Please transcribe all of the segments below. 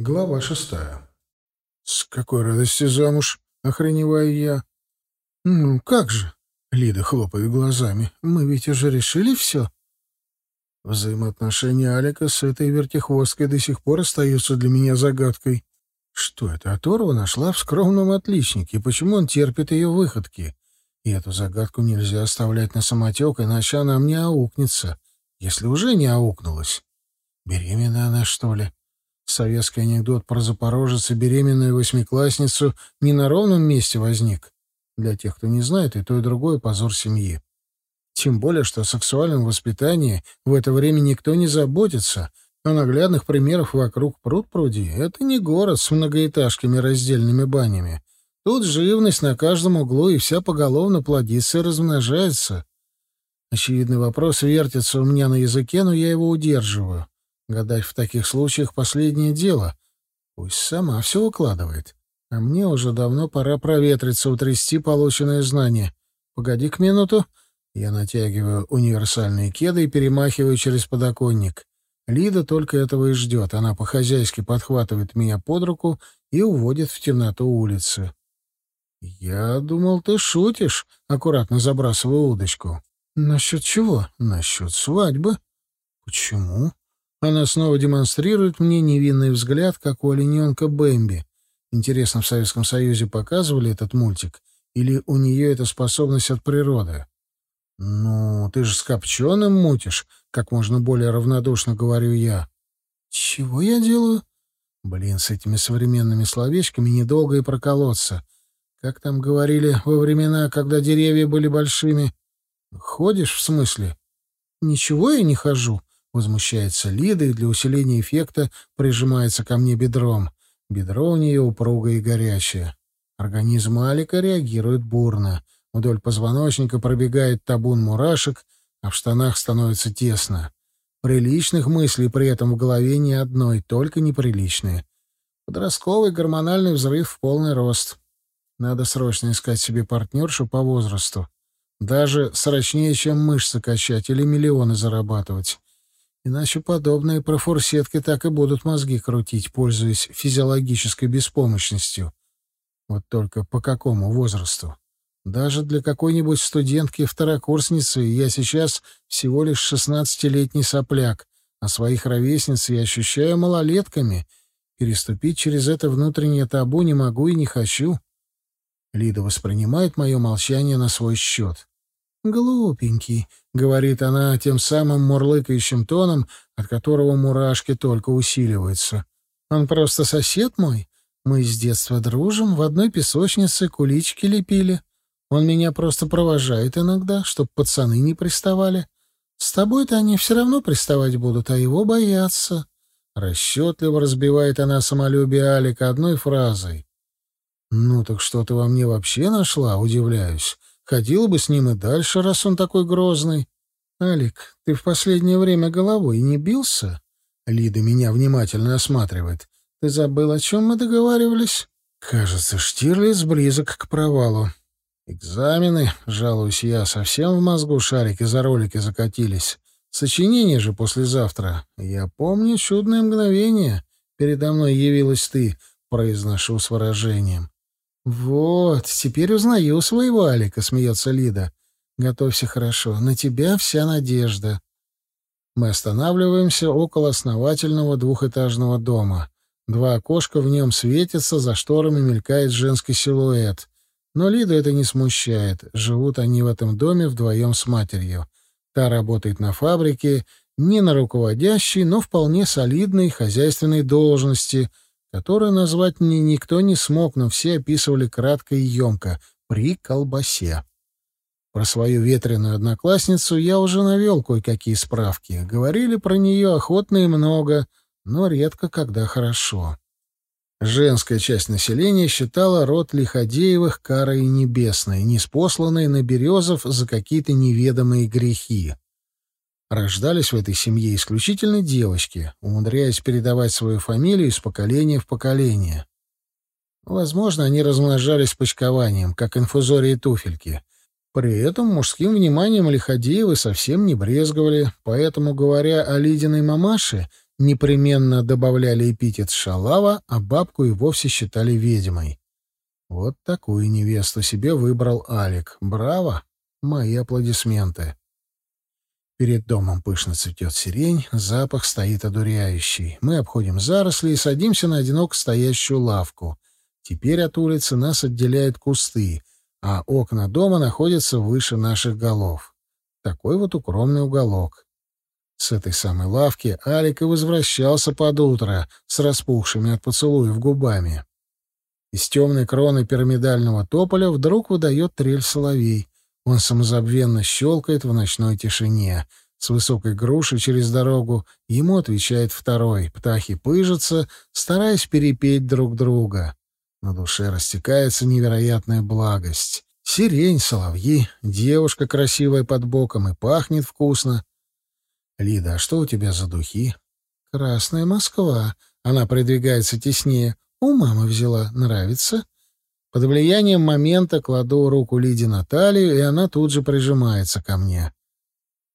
Глава шестая. «С какой радости замуж?» — охреневаю я. «Ну, как же?» — Лида хлопает глазами. «Мы ведь уже решили все?» Взаимоотношения Алика с этой вертихвосткой до сих пор остаются для меня загадкой. Что это Оторва нашла в скромном отличнике? Почему он терпит ее выходки? И эту загадку нельзя оставлять на самотек, иначе она мне аукнется, если уже не аукнулась. Беременна она, что ли? Советский анекдот про запорожца беременную восьмиклассницу не на ровном месте возник. Для тех, кто не знает, и то, и другое — позор семьи. Тем более, что о сексуальном воспитании в это время никто не заботится, а наглядных примеров вокруг пруд-пруди — это не город с многоэтажками раздельными банями. Тут живность на каждом углу, и вся поголовно плодится и размножается. Очевидный вопрос вертится у меня на языке, но я его удерживаю. Гадать в таких случаях — последнее дело. Пусть сама все укладывает. А мне уже давно пора проветриться, утрясти полученные знания. погоди к минуту. Я натягиваю универсальные кеды и перемахиваю через подоконник. Лида только этого и ждет. Она по-хозяйски подхватывает меня под руку и уводит в темноту улицы. «Я думал, ты шутишь», — аккуратно забрасываю удочку. «Насчет чего?» «Насчет свадьбы». «Почему?» Она снова демонстрирует мне невинный взгляд, как у олененка Бэмби. Интересно, в Советском Союзе показывали этот мультик? Или у нее эта способность от природы? «Ну, ты же с копченым мутишь», — как можно более равнодушно говорю я. «Чего я делаю?» Блин, с этими современными словечками недолго и проколоться. Как там говорили во времена, когда деревья были большими? «Ходишь, в смысле?» «Ничего я не хожу», Возмущается Лида и для усиления эффекта прижимается ко мне бедром. Бедро у нее упругое и горячее. Организм Алика реагирует бурно. Вдоль позвоночника пробегает табун мурашек, а в штанах становится тесно. Приличных мыслей при этом в голове ни одной, только неприличные. Подростковый гормональный взрыв в полный рост. Надо срочно искать себе партнершу по возрасту. Даже срочнее, чем мышцы качать или миллионы зарабатывать. Иначе подобные профурсетки так и будут мозги крутить, пользуясь физиологической беспомощностью. Вот только по какому возрасту? Даже для какой-нибудь студентки-второкурсницы я сейчас всего лишь шестнадцатилетний сопляк, а своих ровесниц я ощущаю малолетками. Переступить через это внутреннее табу не могу и не хочу. Лида воспринимает мое молчание на свой счет. «Глупенький», — говорит она тем самым мурлыкающим тоном, от которого мурашки только усиливаются. «Он просто сосед мой. Мы с детства дружим, в одной песочнице кулички лепили. Он меня просто провожает иногда, чтоб пацаны не приставали. С тобой-то они все равно приставать будут, а его боятся». Расчетливо разбивает она самолюбие Алика одной фразой. «Ну так что ты во мне вообще нашла?» — удивляюсь. Ходила бы с ним и дальше, раз он такой грозный. Алик, ты в последнее время головой не бился? Лида меня внимательно осматривает. Ты забыл, о чем мы договаривались? Кажется, Штирлиц близок к провалу. Экзамены, жалуюсь я, совсем в мозгу шарики за ролики закатились. Сочинение же послезавтра. Я помню чудное мгновение. Передо мной явилась ты, произношу с выражением. «Вот, теперь узнаю своего Алика», — смеется Лида. «Готовься хорошо. На тебя вся надежда». Мы останавливаемся около основательного двухэтажного дома. Два окошка в нем светятся, за шторами мелькает женский силуэт. Но Лиду это не смущает. Живут они в этом доме вдвоем с матерью. Та работает на фабрике, не на руководящей, но вполне солидной хозяйственной должности — которую назвать мне никто не смог, но все описывали кратко и емко — при колбасе. Про свою ветреную одноклассницу я уже навел кое-какие справки. Говорили про нее охотно и много, но редко когда хорошо. Женская часть населения считала род Лиходеевых карой небесной, неспосланной на Березов за какие-то неведомые грехи. Рождались в этой семье исключительно девочки, умудряясь передавать свою фамилию из поколения в поколение. Возможно, они размножались почкованием, как инфузории туфельки. При этом мужским вниманием Лиходеевы совсем не брезговали, поэтому, говоря о Лидиной мамаше, непременно добавляли эпитет «шалава», а бабку и вовсе считали ведьмой. Вот такую невесту себе выбрал Алик. Браво! Мои аплодисменты. Перед домом пышно цветет сирень, запах стоит одуряющий. Мы обходим заросли и садимся на одиноко стоящую лавку. Теперь от улицы нас отделяют кусты, а окна дома находятся выше наших голов. Такой вот укромный уголок. С этой самой лавки Алик и возвращался под утро с распухшими от поцелуев губами. Из темной кроны пирамидального тополя вдруг выдает трель соловей. Он самозабвенно щелкает в ночной тишине. С высокой груши через дорогу ему отвечает второй. Птахи пыжатся, стараясь перепеть друг друга. На душе растекается невероятная благость. Сирень, соловьи, девушка красивая под боком и пахнет вкусно. «Лида, а что у тебя за духи?» «Красная Москва». Она придвигается теснее. «У мамы взяла. Нравится?» Под влиянием момента кладу руку Лиде на талию, и она тут же прижимается ко мне.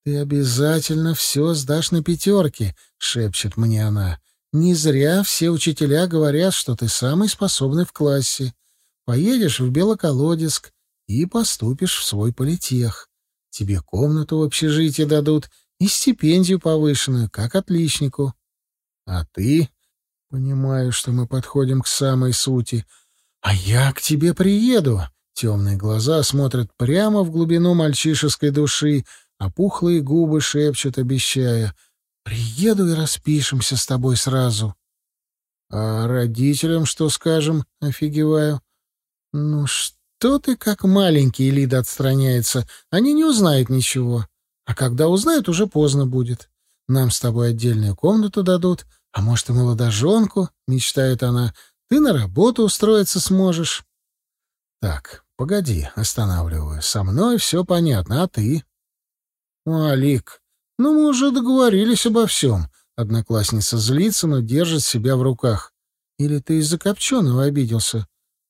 «Ты обязательно все сдашь на пятерки», — шепчет мне она. «Не зря все учителя говорят, что ты самый способный в классе. Поедешь в Белоколодецк и поступишь в свой политех. Тебе комнату в общежитии дадут и стипендию повышенную, как отличнику. А ты...» Понимаю, что мы подходим к самой сути — «А я к тебе приеду!» Темные глаза смотрят прямо в глубину мальчишеской души, а пухлые губы шепчут, обещая. «Приеду и распишемся с тобой сразу». «А родителям что скажем?» — офигеваю. «Ну что ты как маленький?» — Лида отстраняется. «Они не узнают ничего. А когда узнают, уже поздно будет. Нам с тобой отдельную комнату дадут, а может и молодоженку?» — мечтает она. Ты на работу устроиться сможешь. Так, погоди, останавливаю. Со мной все понятно, а ты? Алик, ну мы уже договорились обо всем. Одноклассница злится, но держит себя в руках. Или ты из-за копченого обиделся?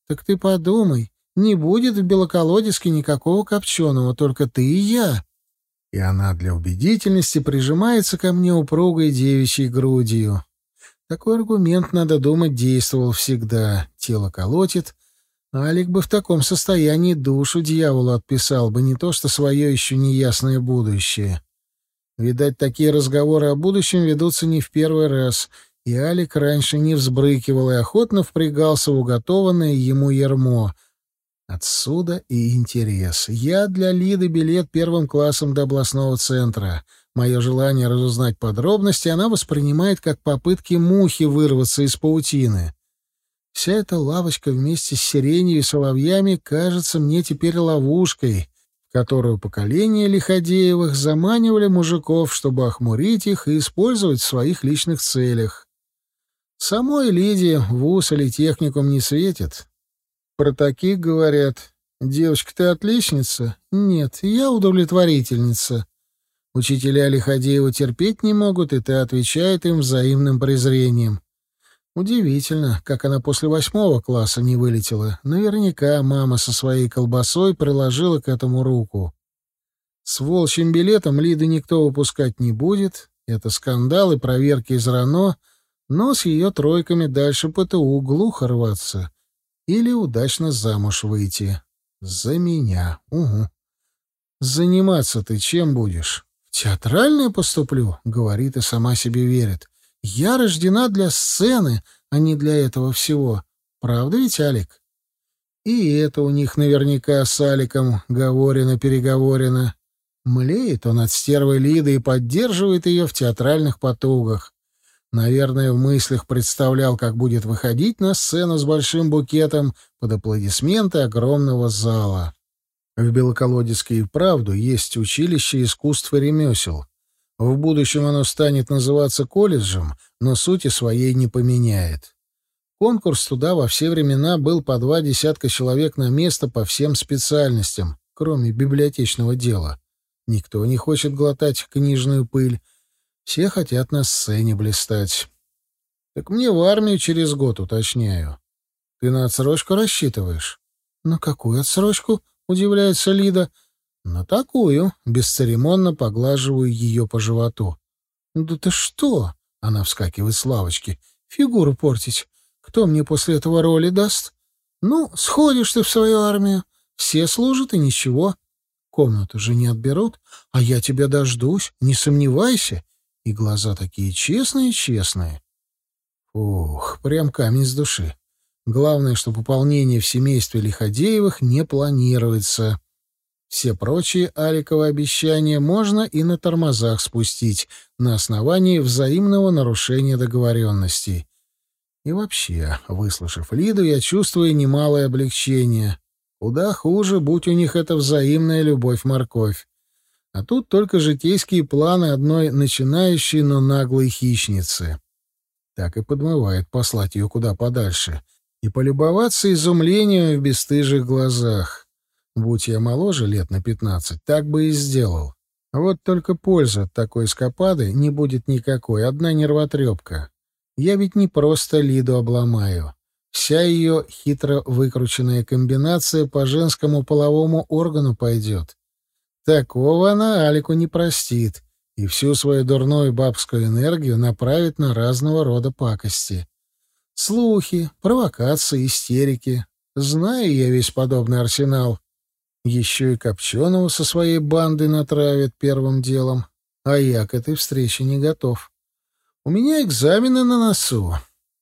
Так ты подумай, не будет в Белоколодецке никакого копченого, только ты и я. И она для убедительности прижимается ко мне упругой девичьей грудью. Такой аргумент, надо думать, действовал всегда. Тело колотит. Алик бы в таком состоянии душу дьяволу отписал бы, не то что свое еще неясное будущее. Видать, такие разговоры о будущем ведутся не в первый раз, и Алик раньше не взбрыкивал и охотно впрягался в уготованное ему ермо. Отсюда и интерес. Я для Лиды билет первым классом до областного центра — Мое желание разузнать подробности она воспринимает как попытки мухи вырваться из паутины. Вся эта лавочка вместе с сиренью и соловьями кажется мне теперь ловушкой, в которую поколения Лиходеевых заманивали мужиков, чтобы охмурить их и использовать в своих личных целях. Самой Лидии вуз или техникум не светит. Про таких говорят. «Девочка, ты отличница?» «Нет, я удовлетворительница». Учителя Лиходеева терпеть не могут, и ты отвечает им взаимным презрением. Удивительно, как она после восьмого класса не вылетела. Наверняка мама со своей колбасой приложила к этому руку. С волчьим билетом Лиды никто выпускать не будет. Это скандал и проверки из РАНО, но с ее тройками дальше ПТУ глухо рваться. Или удачно замуж выйти. За меня. Угу. Заниматься ты чем будешь? «Театральное поступлю», — говорит и сама себе верит. «Я рождена для сцены, а не для этого всего. Правда ведь, Алик?» И это у них наверняка с Аликом говорено-переговорено. Млеет он от стервы Лиды и поддерживает ее в театральных потугах. Наверное, в мыслях представлял, как будет выходить на сцену с большим букетом под аплодисменты огромного зала. В Белоколодецке и вправду есть училище искусств и ремесел. В будущем оно станет называться колледжем, но сути своей не поменяет. Конкурс туда во все времена был по два десятка человек на место по всем специальностям, кроме библиотечного дела. Никто не хочет глотать книжную пыль. Все хотят на сцене блистать. Так мне в армию через год, уточняю. Ты на отсрочку рассчитываешь? На какую отсрочку? — удивляется Лида. «На такую», — бесцеремонно поглаживаю ее по животу. «Да ты что?» — Она вскакивает с лавочки. «Фигуру портить. Кто мне после этого роли даст? Ну, сходишь ты в свою армию. Все служат и ничего. Комнату же не отберут, а я тебя дождусь, не сомневайся. И глаза такие честные-честные. Ух, прям камень с души. Главное, что пополнение в семействе Лиходеевых не планируется. Все прочие Аликовы обещания можно и на тормозах спустить на основании взаимного нарушения договоренностей. И вообще, выслушав Лиду, я чувствую немалое облегчение. Куда хуже, будь у них эта взаимная любовь-морковь. А тут только житейские планы одной начинающей, но наглой хищницы. Так и подмывает послать ее куда подальше и полюбоваться изумлением в бесстыжих глазах. Будь я моложе лет на пятнадцать, так бы и сделал. Вот только пользы от такой эскапады не будет никакой, одна нервотрепка. Я ведь не просто Лиду обломаю. Вся ее хитро выкрученная комбинация по женскому половому органу пойдет. Такого она Алику не простит и всю свою дурную бабскую энергию направит на разного рода пакости. Слухи, провокации, истерики. Знаю я весь подобный арсенал. Еще и Копченого со своей бандой натравит первым делом. А я к этой встрече не готов. У меня экзамены на носу.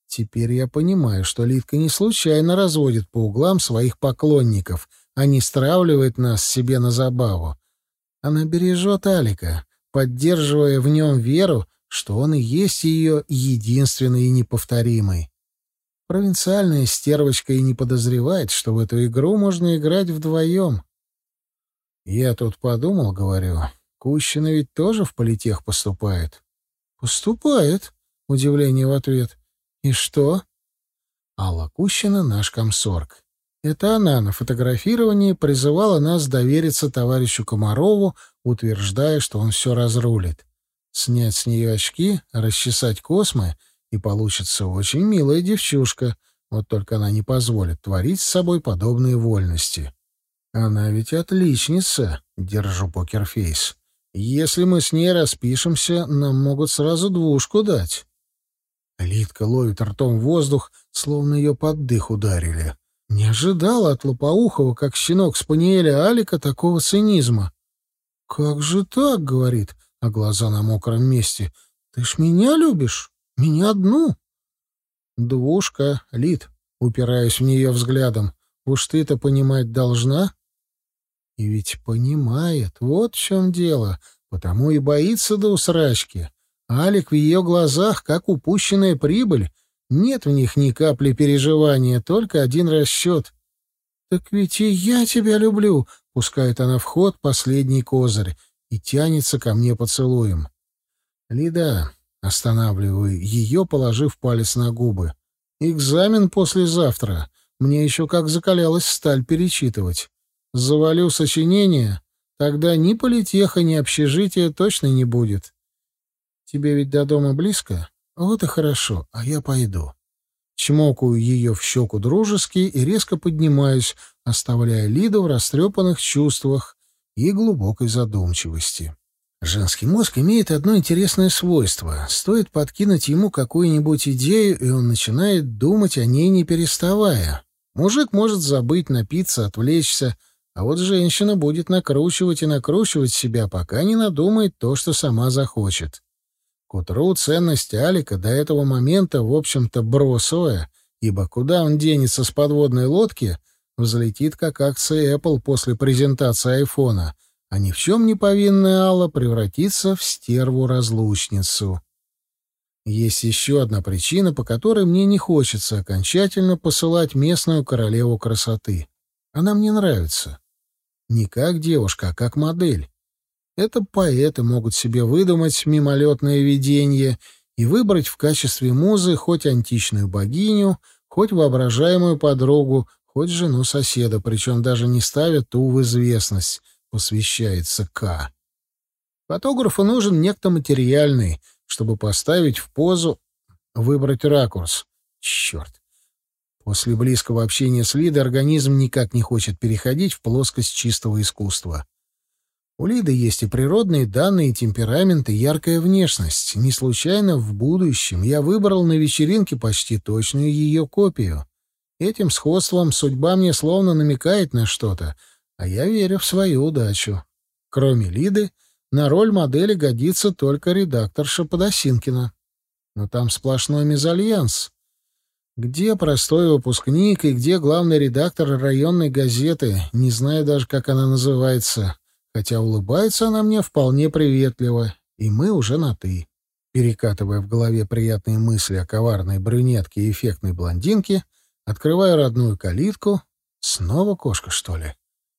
Теперь я понимаю, что Литка не случайно разводит по углам своих поклонников, а не стравливает нас себе на забаву. Она бережет Алика, поддерживая в нем веру, что он и есть ее единственный и неповторимый. Провинциальная стервочка и не подозревает, что в эту игру можно играть вдвоем. Я тут подумал, говорю, Кущина ведь тоже в политех поступает. Поступает, удивление в ответ. «И что?» Алла Кущина — наш комсорг. Это она на фотографировании призывала нас довериться товарищу Комарову, утверждая, что он все разрулит. Снять с нее очки, расчесать космы, и получится очень милая девчушка, вот только она не позволит творить с собой подобные вольности. Она ведь отличница, держу покерфейс. Если мы с ней распишемся, нам могут сразу двушку дать. Литка ловит ртом воздух, словно ее под дых ударили. Не ожидала от Лопоухова, как щенок Спаниеля Алика, такого цинизма. «Как же так?» — говорит, а глаза на мокром месте. «Ты ж меня любишь? Меня одну?» «Двушка, Лит», — упираясь в нее взглядом. «Уж ты-то понимать должна?» И ведь понимает, вот в чем дело, потому и боится до усрачки. Алик в ее глазах, как упущенная прибыль. Нет в них ни капли переживания, только один расчет. «Так ведь и я тебя люблю», — пускает она в ход последний козырь и тянется ко мне поцелуем. «Лида», — останавливаю ее, положив палец на губы, — «экзамен послезавтра. Мне еще как закалялась сталь перечитывать. Завалю сочинение, тогда ни политеха, ни общежития точно не будет. Тебе ведь до дома близко? Вот и хорошо, а я пойду. Чмокаю ее в щеку дружески и резко поднимаюсь, оставляя Лиду в растрепанных чувствах и глубокой задумчивости. Женский мозг имеет одно интересное свойство. Стоит подкинуть ему какую-нибудь идею, и он начинает думать о ней не переставая. Мужик может забыть, напиться, отвлечься, а вот женщина будет накручивать и накручивать себя, пока не надумает то, что сама захочет. К утру ценность Алика до этого момента, в общем-то, бросовая, ибо куда он денется с подводной лодки, взлетит как акция Apple после презентации айфона, а ни в чем не повинная Алла превратится в стерву-разлучницу. Есть еще одна причина, по которой мне не хочется окончательно посылать местную королеву красоты. Она мне нравится. Не как девушка, а как модель. Это поэты могут себе выдумать мимолетное видение и выбрать в качестве музы хоть античную богиню, хоть воображаемую подругу, хоть жену соседа, причем даже не ставят ту в известность, посвящается К. Фотографу нужен некто материальный, чтобы поставить в позу, выбрать ракурс. Черт. После близкого общения с Лидой организм никак не хочет переходить в плоскость чистого искусства. У Лиды есть и природные данные, и темперамент, и яркая внешность. Не случайно в будущем я выбрал на вечеринке почти точную ее копию. Этим сходством судьба мне словно намекает на что-то, а я верю в свою удачу. Кроме Лиды, на роль модели годится только редакторша Подосинкина. Но там сплошной мезальянс. Где простой выпускник и где главный редактор районной газеты, не знаю даже, как она называется. Хотя улыбается она мне вполне приветливо, и мы уже на «ты». Перекатывая в голове приятные мысли о коварной брюнетке и эффектной блондинке, открываю родную калитку. Снова кошка, что ли?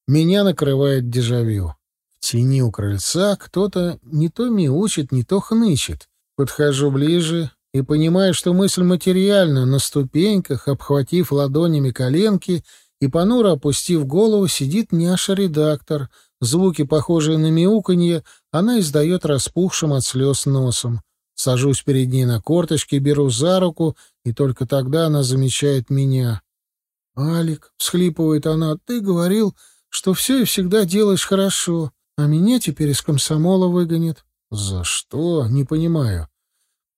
Меня накрывает дежавю. В тени у крыльца кто-то не то мяучит, не то хнычет. Подхожу ближе и понимаю, что мысль материальна. На ступеньках, обхватив ладонями коленки и понуро опустив голову, сидит няша-редактор — Звуки, похожие на мяуканье, она издает распухшим от слез носом. Сажусь перед ней на корточки, беру за руку, и только тогда она замечает меня. «Алик», — всхлипывает она, — «ты говорил, что все и всегда делаешь хорошо, а меня теперь из комсомола выгонят». «За что? Не понимаю».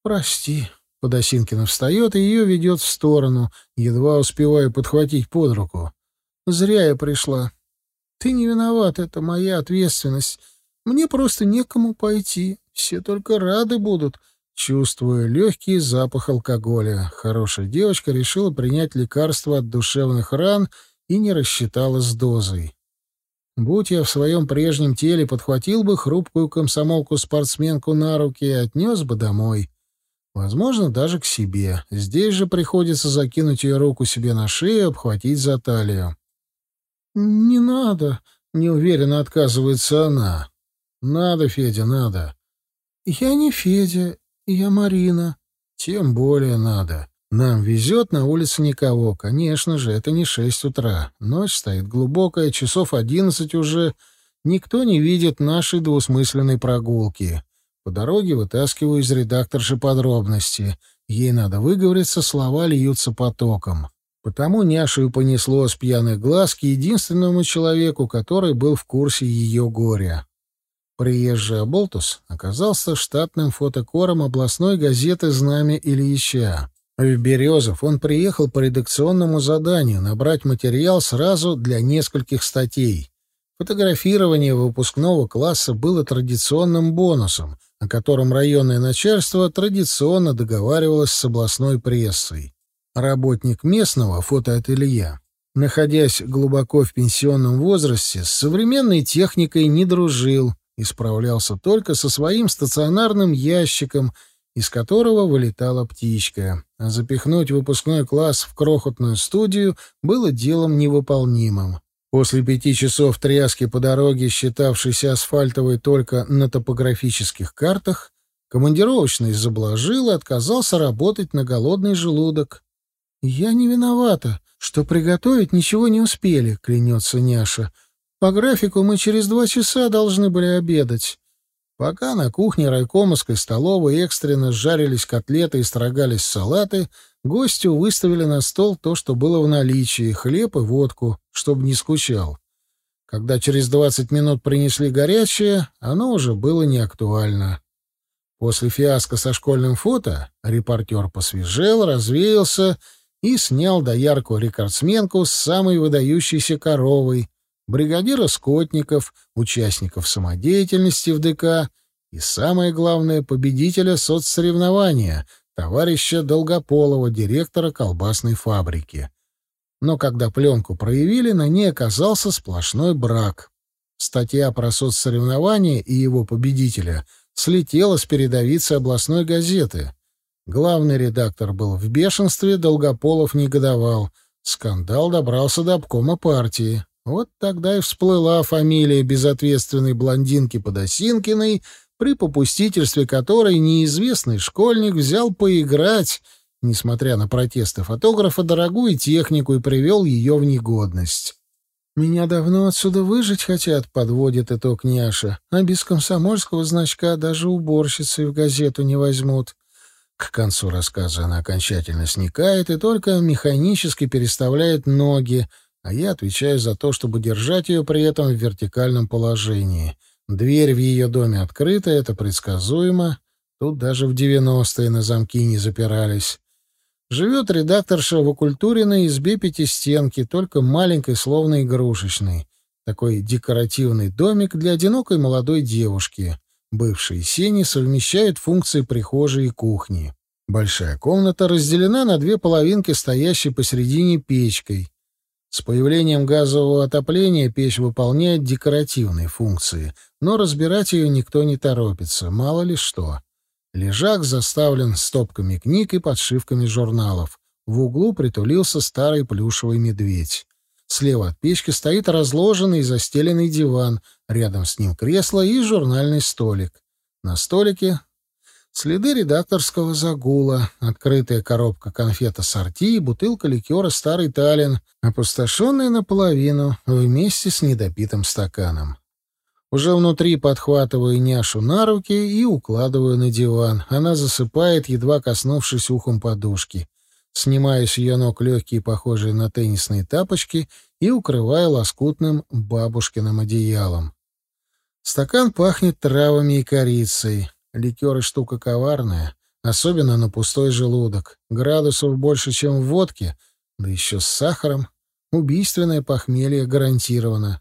«Прости». Подосинкина встает и ее ведет в сторону, едва успеваю подхватить под руку. «Зря я пришла. Ты не виноват, это моя ответственность. Мне просто некому пойти. Все только рады будут. Чувствуя легкий запах алкоголя, хорошая девочка решила принять лекарство от душевных ран и не рассчитала с дозой. Будь я в своем прежнем теле, подхватил бы хрупкую комсомолку-спортсменку на руки и отнес бы домой. Возможно, даже к себе. Здесь же приходится закинуть ее руку себе на шею и обхватить за талию. «Не надо», — неуверенно отказывается она. «Надо, Федя, надо». «Я не Федя, я Марина». «Тем более надо. Нам везет, на улице никого. Конечно же, это не шесть утра. Ночь стоит глубокая, часов одиннадцать уже. Никто не видит нашей двусмысленной прогулки. По дороге вытаскиваю из редакторши подробности. Ей надо выговориться, слова льются потоком. Потому Няшу понесло с пьяных глаз к единственному человеку, который был в курсе ее горя. Приезжий Аболтус оказался штатным фотокором областной газеты «Знамя Ильича». В Березов он приехал по редакционному заданию набрать материал сразу для нескольких статей. Фотографирование выпускного класса было традиционным бонусом, о котором районное начальство традиционно договаривалось с областной прессой. Работник местного фотоателье, находясь глубоко в пенсионном возрасте, с современной техникой не дружил и справлялся только со своим стационарным ящиком, из которого вылетала птичка. А запихнуть выпускной класс в крохотную студию было делом невыполнимым. После пяти часов тряски по дороге, считавшейся асфальтовой только на топографических картах, командировочный заблажил и отказался работать на голодный желудок. «Я не виновата, что приготовить ничего не успели», — клянется Няша. «По графику мы через два часа должны были обедать». Пока на кухне райкомовской столовой экстренно жарились котлеты и строгались салаты, гостю выставили на стол то, что было в наличии — хлеб и водку, чтобы не скучал. Когда через двадцать минут принесли горячее, оно уже было неактуально. После фиаско со школьным фото репортер посвежел, развеялся и снял доярку рекордсменку с самой выдающейся коровой, бригадира скотников, участников самодеятельности в ДК и, самое главное, победителя соцсоревнования, товарища Долгополова, директора колбасной фабрики. Но когда пленку проявили, на ней оказался сплошной брак. Статья про соцсоревнования и его победителя слетела с передовицы областной газеты — Главный редактор был в бешенстве, Долгополов негодовал. Скандал добрался до обкома партии. Вот тогда и всплыла фамилия безответственной блондинки Подосинкиной, при попустительстве которой неизвестный школьник взял поиграть, несмотря на протесты фотографа, дорогую технику и привел ее в негодность. «Меня давно отсюда выжить хотят», — подводит итог Няша. «А без комсомольского значка даже уборщицы в газету не возьмут. К концу рассказа она окончательно сникает и только механически переставляет ноги, а я отвечаю за то, чтобы держать ее при этом в вертикальном положении. Дверь в ее доме открыта, это предсказуемо. Тут даже в девяностые на замки не запирались. Живет редакторша в окультуренной избе пятистенки, только маленькой, словно игрушечной. Такой декоративный домик для одинокой молодой девушки. Бывшие сени совмещают функции прихожей и кухни. Большая комната разделена на две половинки, стоящей посередине печкой. С появлением газового отопления печь выполняет декоративные функции, но разбирать ее никто не торопится, мало ли что. Лежак заставлен стопками книг и подшивками журналов. В углу притулился старый плюшевый медведь. Слева от печки стоит разложенный и застеленный диван, рядом с ним кресло и журнальный столик. На столике следы редакторского загула, открытая коробка конфет ассорти и бутылка ликера «Старый Таллин», опустошенная наполовину вместе с недопитым стаканом. Уже внутри подхватываю няшу на руки и укладываю на диван. Она засыпает, едва коснувшись ухом подушки. Снимаю с ее ног легкие, похожие на теннисные тапочки, и укрываю лоскутным бабушкиным одеялом. Стакан пахнет травами и корицей. Ликеры штука коварная, особенно на пустой желудок. Градусов больше, чем в водке, да еще с сахаром. Убийственное похмелье гарантировано.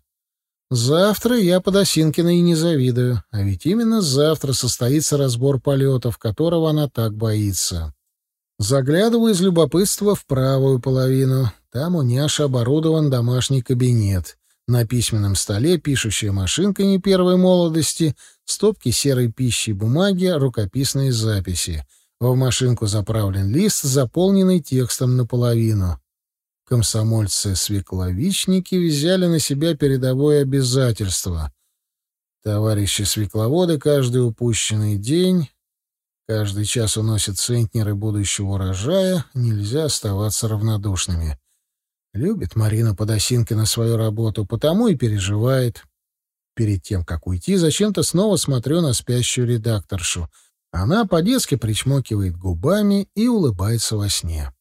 Завтра я под Осинкиной не завидую, а ведь именно завтра состоится разбор полетов, которого она так боится. Заглядываю из любопытства в правую половину. Там у Няши оборудован домашний кабинет. На письменном столе пишущая машинка не первой молодости, стопки серой пищи бумаги, рукописные записи. В машинку заправлен лист, заполненный текстом наполовину. Комсомольцы-свекловичники взяли на себя передовое обязательство. Товарищи свекловоды каждый упущенный день Каждый час уносит центнеры будущего урожая, нельзя оставаться равнодушными. Любит Марина Подосинкина свою работу, потому и переживает. Перед тем, как уйти, зачем-то снова смотрю на спящую редакторшу. Она по-детски причмокивает губами и улыбается во сне.